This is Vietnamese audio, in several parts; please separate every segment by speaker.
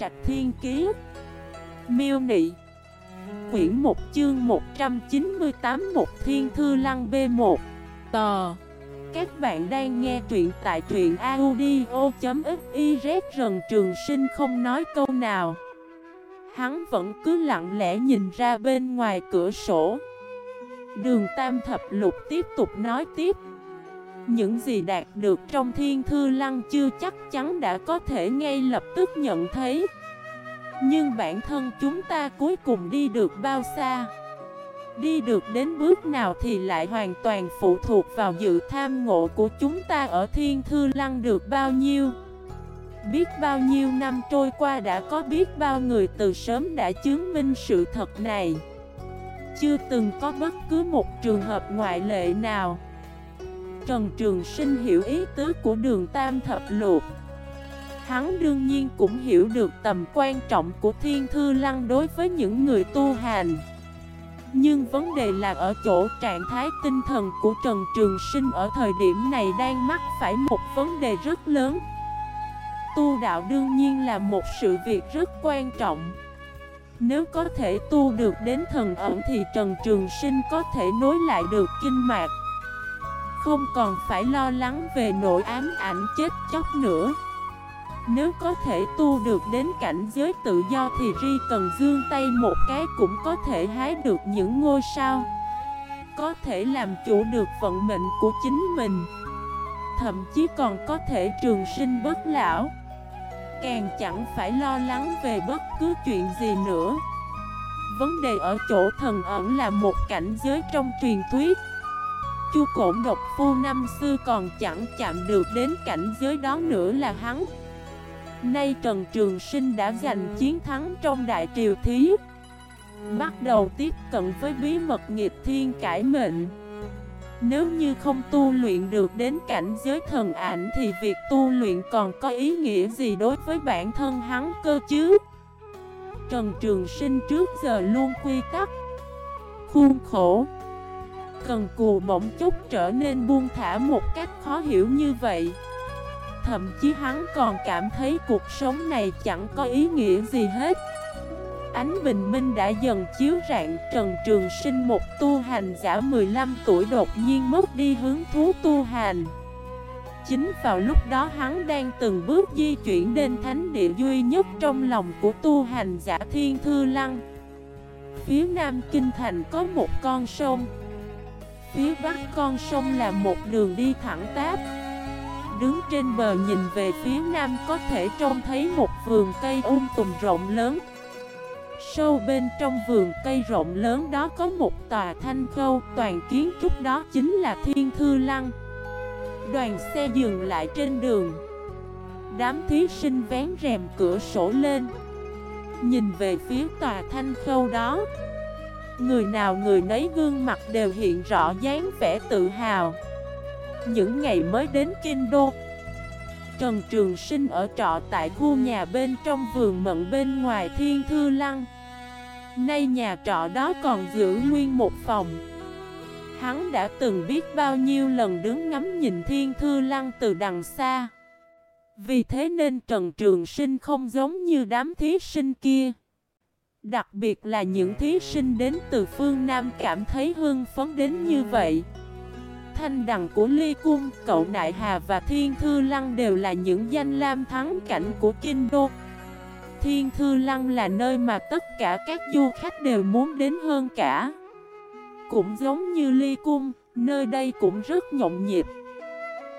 Speaker 1: Trạch Thiên Kiế Miêu Nị. Quyển 1 chương 198 Một Thiên Thư Lăng B1 Tờ Các bạn đang nghe truyện tại truyện audio.xyz Rần Trường Sinh không nói câu nào. Hắn vẫn cứ lặng lẽ nhìn ra bên ngoài cửa sổ. Đường Tam Thập Lục tiếp tục nói tiếp những gì đạt được trong thiên thư lăng chưa chắc chắn đã có thể ngay lập tức nhận thấy. Nhưng bản thân chúng ta cuối cùng đi được bao xa? Đi được đến bước nào thì lại hoàn toàn phụ thuộc vào dự tham ngộ của chúng ta ở thiên thư lăng được bao nhiêu? Biết bao nhiêu năm trôi qua đã có biết bao người từ sớm đã chứng minh sự thật này. Chưa từng có bất cứ một trường hợp ngoại lệ nào. Trần Trường Sinh hiểu ý tứ của đường Tam Thập Luộc Hắn đương nhiên cũng hiểu được tầm quan trọng của Thiên Thư Lăng đối với những người tu hành. Nhưng vấn đề là ở chỗ trạng thái tinh thần của Trần Trường Sinh ở thời điểm này đang mắc phải một vấn đề rất lớn. Tu đạo đương nhiên là một sự việc rất quan trọng. Nếu có thể tu được đến thần ẩn thì Trần Trường Sinh có thể nối lại được kinh mạch không còn phải lo lắng về nỗi ám ảnh chết chóc nữa. Nếu có thể tu được đến cảnh giới tự do thì Ri cần dương tay một cái cũng có thể hái được những ngôi sao. Có thể làm chủ được vận mệnh của chính mình. Thậm chí còn có thể trường sinh bất lão. Càng chẳng phải lo lắng về bất cứ chuyện gì nữa. Vấn đề ở chỗ thần ẩn là một cảnh giới trong truyền thuyết. Chu Cổn độc phu năm xưa còn chẳng chạm được đến cảnh giới đó nữa là hắn. Nay Trần Trường Sinh đã giành chiến thắng trong đại triều thí. Bắt đầu tiếp cận với bí mật nghiệp thiên cải mệnh. Nếu như không tu luyện được đến cảnh giới thần ảnh Thì việc tu luyện còn có ý nghĩa gì đối với bản thân hắn cơ chứ? Trần Trường Sinh trước giờ luôn quy tắc, Khuôn khổ cần cù bỗng chút trở nên buông thả một cách khó hiểu như vậy. Thậm chí hắn còn cảm thấy cuộc sống này chẳng có ý nghĩa gì hết. Ánh bình minh đã dần chiếu rạng, Trần Trường Sinh một tu hành giả 15 tuổi đột nhiên mất đi hướng thú tu hành. Chính vào lúc đó hắn đang từng bước di chuyển đến thánh địa duy nhất trong lòng của tu hành giả Thiên Thư Lăng. Phía nam kinh thành có một con sông Phía bắc con sông là một đường đi thẳng táp Đứng trên bờ nhìn về phía nam có thể trông thấy một vườn cây um tùm rộng lớn. Sâu bên trong vườn cây rộng lớn đó có một tòa thanh khâu, Toàn kiến trúc đó chính là Thiên Thư Lăng. Đoàn xe dừng lại trên đường. Đám thí sinh vén rèm cửa sổ lên. Nhìn về phía tòa thanh khâu đó. Người nào người nấy gương mặt đều hiện rõ dáng vẻ tự hào. Những ngày mới đến Kinh Đô Trần Trường Sinh ở trọ tại khu nhà bên trong vườn mận bên ngoài Thiên Thư Lăng. Nay nhà trọ đó còn giữ nguyên một phòng. Hắn đã từng biết bao nhiêu lần đứng ngắm nhìn Thiên Thư Lăng từ đằng xa. Vì thế nên Trần Trường Sinh không giống như đám thí sinh kia. Đặc biệt là những thí sinh đến từ phương Nam cảm thấy hưng phấn đến như vậy. Thanh đằng của Ly Cung, Cậu Nại Hà và Thiên Thư Lăng đều là những danh lam thắng cảnh của Kinh Đô. Thiên Thư Lăng là nơi mà tất cả các du khách đều muốn đến hơn cả. Cũng giống như Ly Cung, nơi đây cũng rất nhộn nhịp.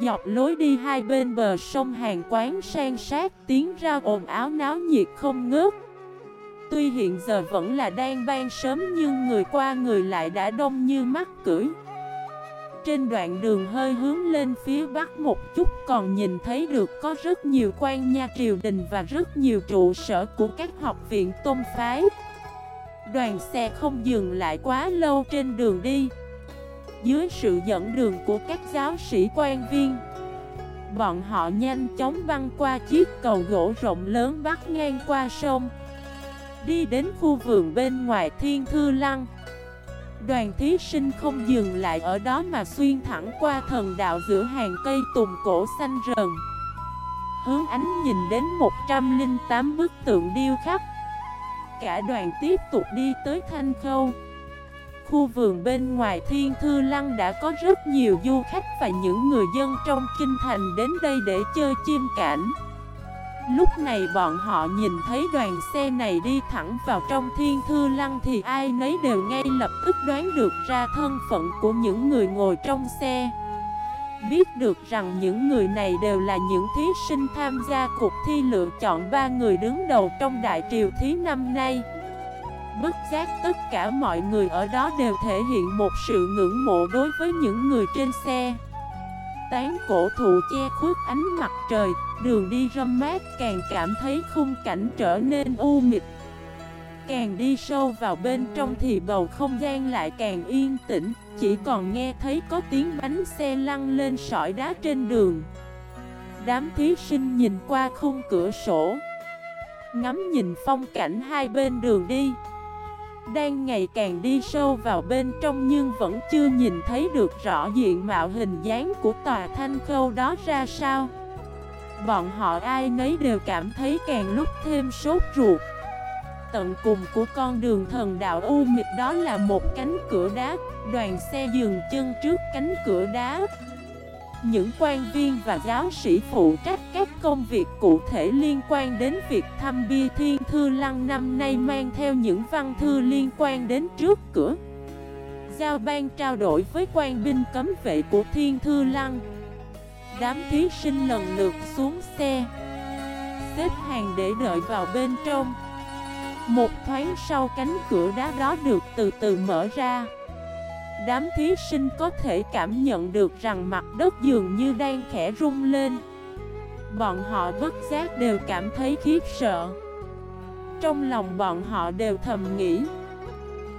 Speaker 1: Dọc lối đi hai bên bờ sông hàng quán sang sát tiếng ra ồn áo náo nhiệt không ngớt. Tuy hiện giờ vẫn là đang ban sớm nhưng người qua người lại đã đông như mắt cưỡi. Trên đoạn đường hơi hướng lên phía bắc một chút còn nhìn thấy được có rất nhiều quan nha triều đình và rất nhiều trụ sở của các học viện tôn phái. Đoàn xe không dừng lại quá lâu trên đường đi. Dưới sự dẫn đường của các giáo sĩ quan viên, Bọn họ nhanh chóng băng qua chiếc cầu gỗ rộng lớn bắc ngang qua sông. Đi đến khu vườn bên ngoài Thiên Thư Lăng. Đoàn thí sinh không dừng lại ở đó mà xuyên thẳng qua thần đạo giữa hàng cây tùng cổ xanh rờn. Hướng ánh nhìn đến 108 bức tượng điêu khắc. Cả đoàn tiếp tục đi tới Thanh Khâu. Khu vườn bên ngoài Thiên Thư Lăng đã có rất nhiều du khách và những người dân trong kinh thành đến đây để chơi chim cảnh. Lúc này bọn họ nhìn thấy đoàn xe này đi thẳng vào trong thiên thư lăng thì ai nấy đều ngay lập tức đoán được ra thân phận của những người ngồi trong xe. Biết được rằng những người này đều là những thí sinh tham gia cuộc thi lựa chọn ba người đứng đầu trong đại triều thí năm nay. Bất giác tất cả mọi người ở đó đều thể hiện một sự ngưỡng mộ đối với những người trên xe. Tán cổ thụ che khuất ánh mặt trời, đường đi râm mát càng cảm thấy khung cảnh trở nên u mịt. Càng đi sâu vào bên trong thì bầu không gian lại càng yên tĩnh, chỉ còn nghe thấy có tiếng bánh xe lăn lên sỏi đá trên đường. Đám thí sinh nhìn qua khung cửa sổ, ngắm nhìn phong cảnh hai bên đường đi. Đang ngày càng đi sâu vào bên trong nhưng vẫn chưa nhìn thấy được rõ diện mạo hình dáng của tòa thanh khâu đó ra sao Bọn họ ai nấy đều cảm thấy càng lúc thêm sốt ruột Tận cùng của con đường thần đạo U mịt đó là một cánh cửa đá, Đoàn xe dừng chân trước cánh cửa đá những quan viên và giáo sĩ phụ trách các công việc cụ thể liên quan đến việc thăm bia thiên thư lăng năm nay mang theo những văn thư liên quan đến trước cửa. Giao ban trao đổi với quan binh cấm vệ của thiên thư lăng. Đám thí sinh lần lượt xuống xe, xếp hàng để đợi vào bên trong. Một thoáng sau cánh cửa đá đó được từ từ mở ra. Đám thí sinh có thể cảm nhận được rằng mặt đất dường như đang khẽ rung lên Bọn họ bất giác đều cảm thấy khiếp sợ Trong lòng bọn họ đều thầm nghĩ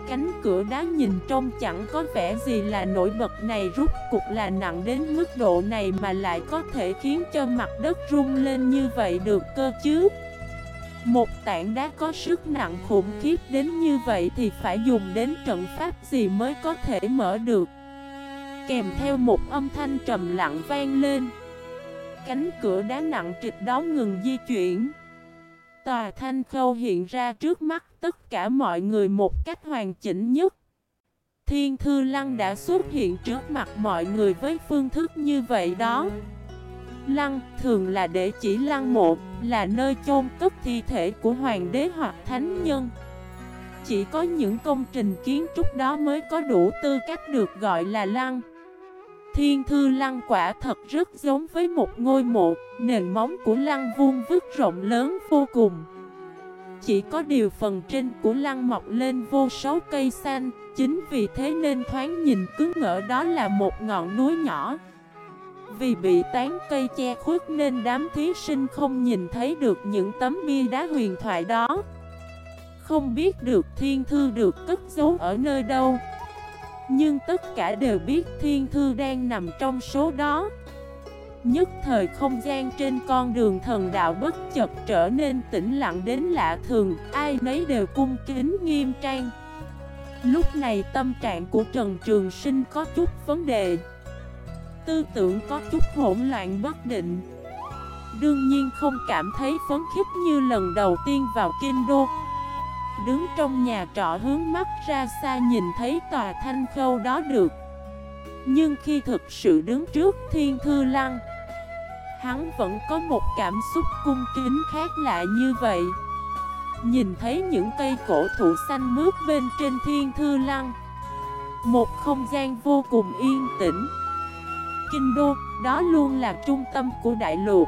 Speaker 1: Cánh cửa đá nhìn trông chẳng có vẻ gì là nổi bật này rút cục là nặng đến mức độ này mà lại có thể khiến cho mặt đất rung lên như vậy được cơ chứ? Một tảng đá có sức nặng khủng khiếp đến như vậy thì phải dùng đến trận pháp gì mới có thể mở được? Kèm theo một âm thanh trầm lặng vang lên. Cánh cửa đá nặng trịch đó ngừng di chuyển. Tòa thanh khâu hiện ra trước mắt tất cả mọi người một cách hoàn chỉnh nhất Thiên Thư Lăng đã xuất hiện trước mặt mọi người với phương thức như vậy đó Lăng thường là để chỉ lăng mộ, là nơi chôn cất thi thể của hoàng đế hoặc thánh nhân. Chỉ có những công trình kiến trúc đó mới có đủ tư cách được gọi là lăng. Thiên thư lăng quả thật rất giống với một ngôi mộ, nền móng của lăng vuông vức rộng lớn vô cùng. Chỉ có điều phần trên của lăng mọc lên vô số cây xanh, chính vì thế nên thoáng nhìn cứ ngỡ đó là một ngọn núi nhỏ. Vì bị tán cây che khuất nên đám thí sinh không nhìn thấy được những tấm bia đá huyền thoại đó Không biết được thiên thư được cất giấu ở nơi đâu nhưng tất cả đều biết thiên thư đang nằm trong số đó. Nhất thời không gian trên con đường thần đạo bất chợt trở nên tĩnh lặng đến lạ thường, Ai nấy đều cung kính nghiêm trang. Lúc này tâm trạng của Trần Trường Sinh có chút vấn đề. Tư tưởng có chút hỗn loạn bất định. Đương nhiên không cảm thấy phấn khích như lần đầu tiên vào Kinh Đô. Đứng trong nhà trọ hướng mắt ra xa nhìn thấy tòa thanh khâu đó được. Nhưng khi thực sự đứng trước thiên thư lăng Hắn vẫn có một cảm xúc cung kính khác lạ như vậy. Nhìn thấy những cây cổ thụ xanh mướt bên trên thiên thư lăng Một không gian vô cùng yên tĩnh. Kinh Đô, đó luôn là trung tâm của đại lục.